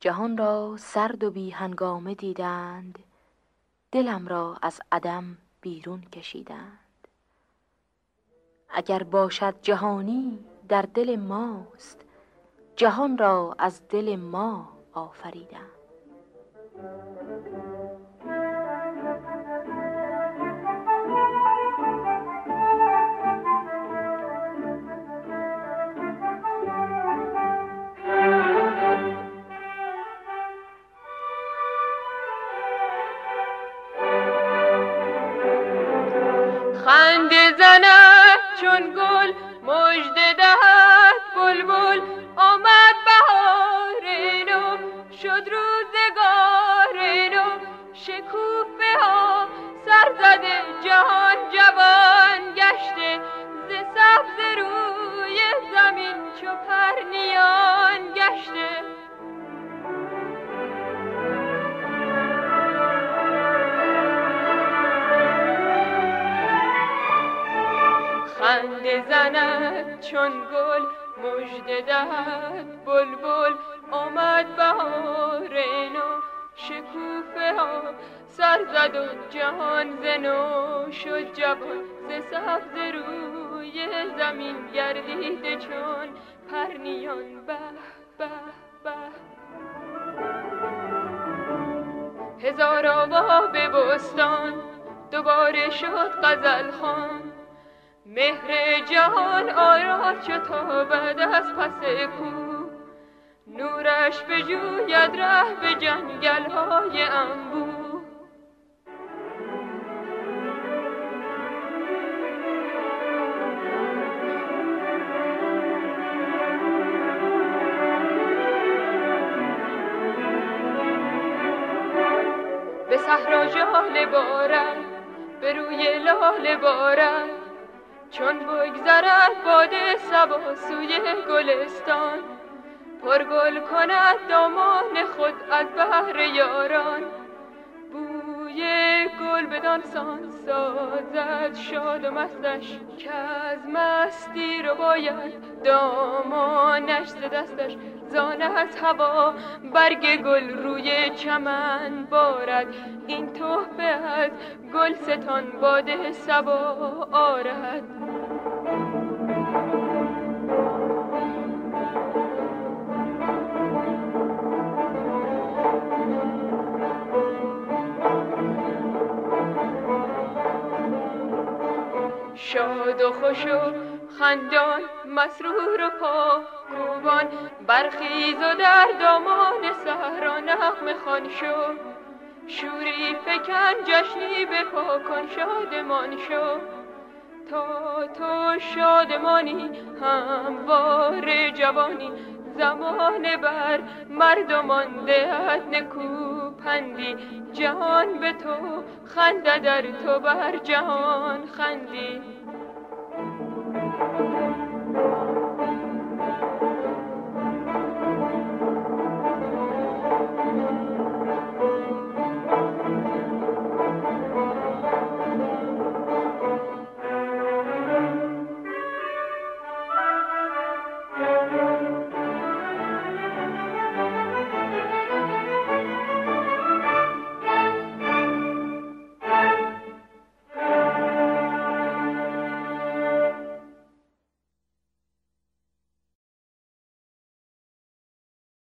جهان را سرد و بی هنگامه دیدند. دلم را از عدم بیرون کشیدند. اگر باشد جهانی در دل ماست جهان را از دل ما آفریدند. چون گل مژده دهد بلبل. آمد خنده زند چون گل مژده دهد بلبل. آمد بهار نو شکوفه ها سر زد و جهان زنو شد جوان. ز سبز روی زمین گردیده چون پرنیان. به به به. هزار آوا به بستان دوباره شد غزل خان. مهر جهان آرا چو تابد از پس کو. نورش به جوید ره به جنگل های انبو. به صحرا ژاله بارد به روی لاله بارد چون بگذرد باد سبا سوی گلستان پرگل کند دامان خود از بهر یاران. بوی گل بدان سان سازد شاد و مستش که از مستی رو باید دامانش ز دستش زانه از هوا برگ گل روی چمن بارد. این تحفه از گل ستان باد سبا آرد شاد و خوش و خندان مسرور و پا کوبان برخیز و در دامان صحرا نغمه خوان شو. شوری فکن جشنی به پا کن شادمان شو. تا تو شادمانی هموار جوانی. زمان بر مردمان دهد نکو پندی جهان به تو خنده در تو بر جهان خندی.